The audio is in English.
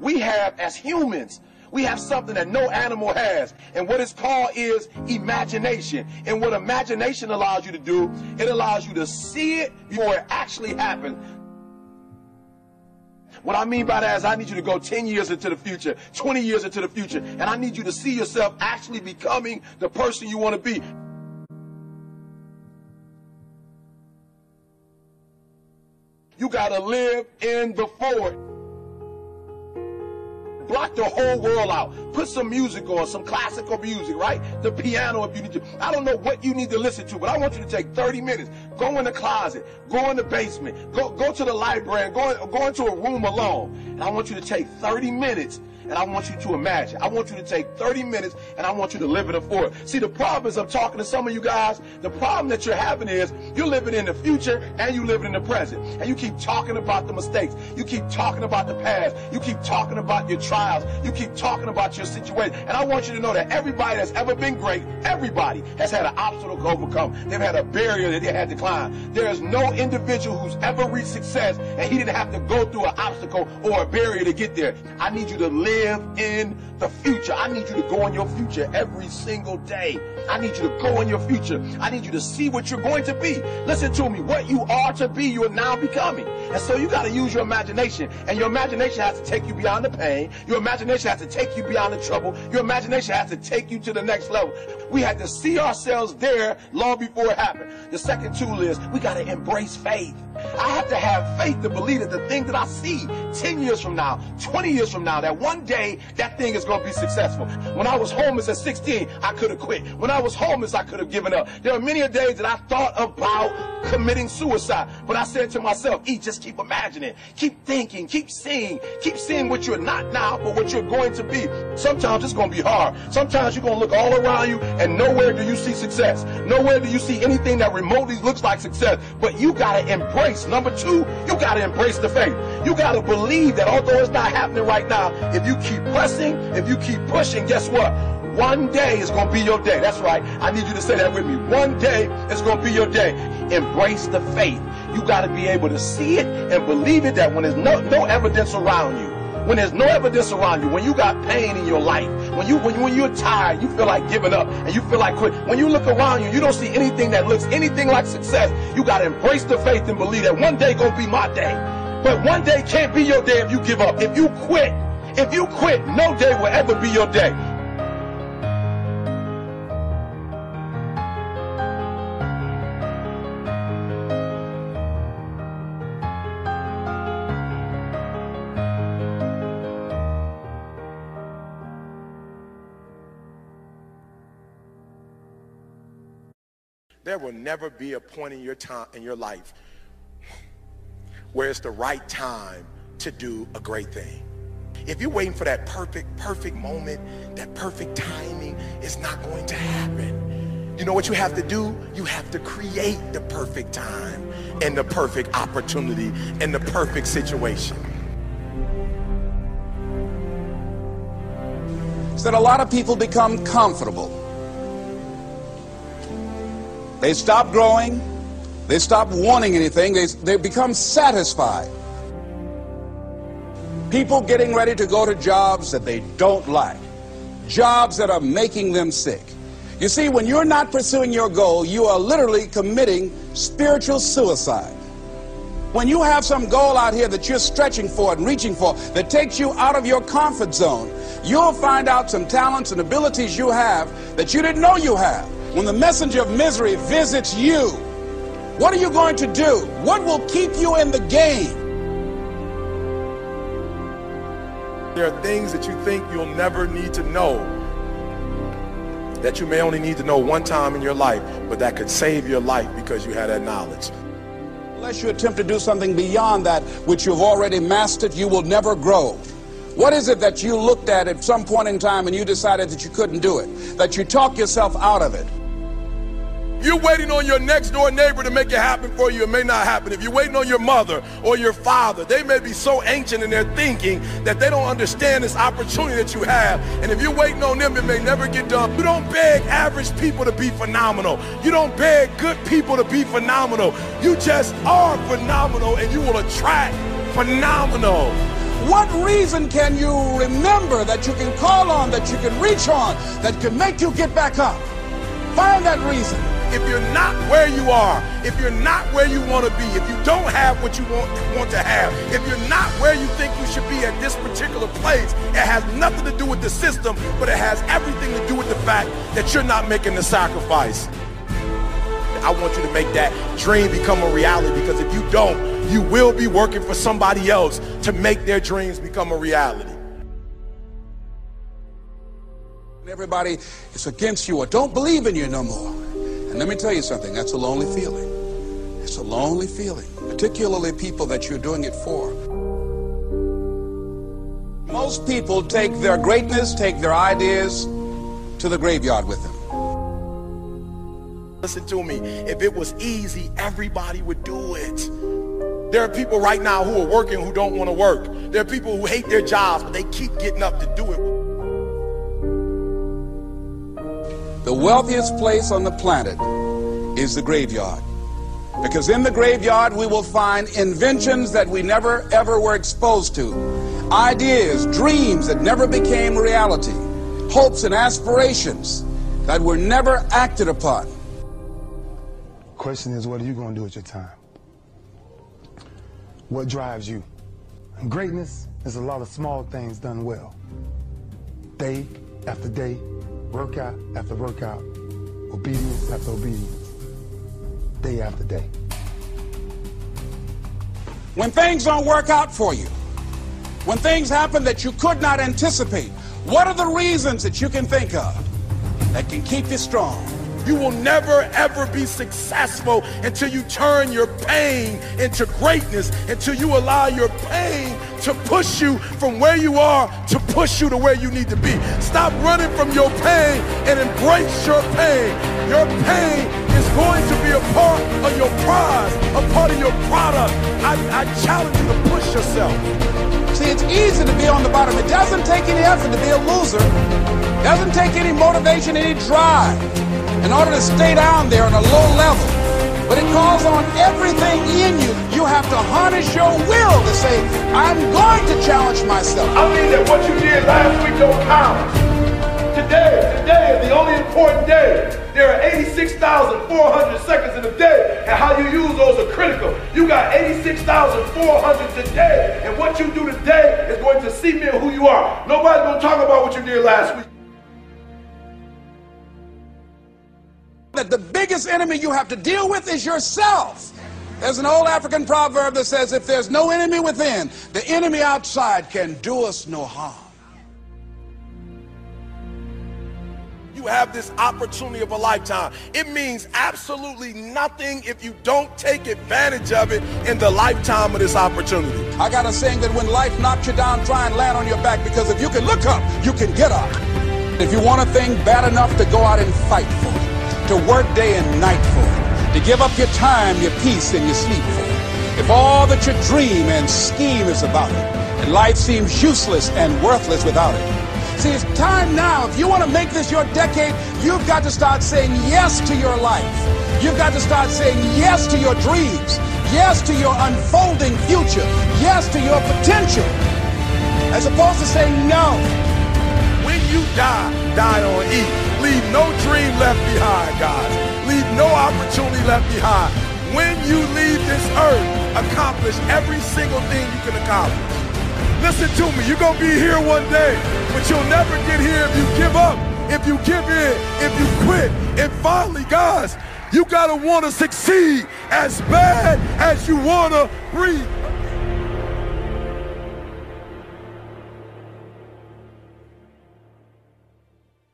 we have as humans. We have something that no animal has. And what it's called is imagination. And what imagination allows you to do, it allows you to see it before it actually happens. What I mean by that is I need you to go 10 years into the future, 20 years into the future, and I need you to see yourself actually becoming the person you want to be. You got to live in the forward. Block the whole world out. Put some music on, some classical music, right? The piano if you need to. I don't know what you need to listen to, but I want you to take 30 minutes. Go in the closet. Go in the basement. Go, go to the library. Go, go into a room alone. And I want you to take 30 minutes and I want you to imagine. I want you to take 30 minutes and I want you to live the forward. See, the problem is I'm talking to some of you guys. The problem that you're having is you're living in the future and you living in the present. And you keep talking about the mistakes. You keep talking about the past. You keep talking about your trials. You keep talking about your situation. And I want you to know that everybody that's ever been great, everybody has had an obstacle to overcome. They've had a barrier that they had to climb. There is no individual who's ever reached success and he didn't have to go through an obstacle or a barrier to get there. I need you to live live in the future. I need you to go in your future every single day. I need you to go in your future. I need you to see what you're going to be. Listen to me. What you are to be, you are now becoming. And so you got to use your imagination. And your imagination has to take you beyond the pain. Your imagination has to take you beyond the trouble. Your imagination has to take you to the next level. We had to see ourselves there long before it happened. The second tool is we got to embrace faith. I have to have faith to believe that the thing that I see 10 years from now, 20 years from now, that one day that thing is going to be successful. When I was homeless at 16, I could have quit. When I was homeless, I could have given up. There are many a days that I thought about committing suicide, but I said to myself, E, just keep imagining, keep thinking, keep seeing, keep seeing what you're not now, but what you're going to be. Sometimes it's going to be hard. Sometimes you're going to look all around you and nowhere do you see success. Nowhere do you see anything that remotely looks like success, but you got to embrace. Number two, you got to embrace the faith. You got to believe that although it's not happening right now, if you keep pressing, if you keep pushing, guess what? One day is going to be your day. That's right. I need you to say that with me. One day is going to be your day. Embrace the faith. You got to be able to see it and believe it that when there's no, no evidence around you, when there's no evidence around you, when you got pain in your life, when you when, when you're tired, you feel like giving up and you feel like quit. When you look around you, you don't see anything that looks anything like success. You got to embrace the faith and believe that one day gonna be my day. But one day can't be your day if you give up. If you quit, if you quit, no day will ever be your day. There will never be a point in your time in your life where it's the right time to do a great thing. If you're waiting for that perfect, perfect moment, that perfect timing, it's not going to happen. You know what you have to do? You have to create the perfect time and the perfect opportunity and the perfect situation. Is that a lot of people become comfortable they stop growing. They stop wanting anything. They, they become satisfied. People getting ready to go to jobs that they don't like, jobs that are making them sick. You see, when you're not pursuing your goal, you are literally committing spiritual suicide. When you have some goal out here that you're stretching for and reaching for that takes you out of your comfort zone, you'll find out some talents and abilities you have that you didn't know you have when the messenger of misery visits you, what are you going to do? What will keep you in the game? There are things that you think you'll never need to know that you may only need to know one time in your life, but that could save your life because you had that knowledge. Unless you attempt to do something beyond that which you've already mastered, you will never grow. What is it that you looked at at some point in time and you decided that you couldn't do it? That you talk yourself out of it? You're waiting on your next door neighbor to make it happen for you. It may not happen. If you're waiting on your mother or your father, they may be so ancient in their thinking that they don't understand this opportunity that you have. And if you're waiting on them, it may never get done. You don't beg average people to be phenomenal. You don't beg good people to be phenomenal. You just are phenomenal and you will attract phenomenal. What reason can you remember that you can call on, that you can reach on, that can make you get back up? Find that reason. If you're not where you are, if you're not where you want to be, if you don't have what you want, want to have, if you're not where you think you should be at this particular place, it has nothing to do with the system, but it has everything to do with the fact that you're not making the sacrifice. I want you to make that dream become a reality because if you don't, you will be working for somebody else to make their dreams become a reality. Everybody is against you or don't believe in you no more. And let me tell you something, that's a lonely feeling. It's a lonely feeling, particularly people that you're doing it for. Most people take their greatness, take their ideas to the graveyard with them. Listen to me. If it was easy, everybody would do it. There are people right now who are working who don't want to work. There are people who hate their jobs, but they keep getting up to do it. The wealthiest place on the planet is the graveyard. Because in the graveyard, we will find inventions that we never ever were exposed to, ideas, dreams that never became reality, hopes and aspirations that were never acted upon. Question is, what are you going to do with your time? What drives you? Greatness is a lot of small things done well. Day after day, workout after workout, obedience after obedience, day after day. When things don't work out for you, when things happen that you could not anticipate, what are the reasons that you can think of that can keep you strong? You will never ever be successful until you turn your pain into greatness, until you allow your pain to push you from where you are to push you to where you need to be. Stop running from your pain and embrace your pain. Your pain is going to be a part of your prize, a part of your product. I, I challenge you to push yourself. See, it's easy to be on the bottom. It doesn't take any effort to be a loser. It doesn't take any motivation, any drive in order to stay down there on a low level. But it calls on everything in you. You have to harness your will to say, I'm going to challenge myself. I mean that what you did last week don't count. Today, today is the only important day. There are 86,400 seconds in a day, and how you use those are critical. You got 86,400 today, and what you do today is going to cement who you are. Nobody's going to talk about what you did last week. That the biggest enemy you have to deal with is yourself. There's an old African proverb that says, if there's no enemy within, the enemy outside can do us no harm. You have this opportunity of a lifetime. It means absolutely nothing if you don't take advantage of it in the lifetime of this opportunity. I got a saying that when life knocks you down, try and land on your back because if you can look up, you can get up. If you want a thing bad enough to go out and fight for it, to work day and night for it, to give up your time, your peace, and your sleep for it. If all that you dream and scheme is about it, and life seems useless and worthless without it. See, it's time now. If you want to make this your decade, you've got to start saying yes to your life. You've got to start saying yes to your dreams, yes to your unfolding future, yes to your potential, as opposed to saying no. When you die, die on E. Leave no dream left behind, guys. Leave no opportunity left behind. When you leave this earth, accomplish every single thing you can accomplish. Listen to me, you're going to be here one day, but you'll never get here if you give up, if you give in, if you quit. And finally, guys, you got to want to succeed as bad as you want to breathe.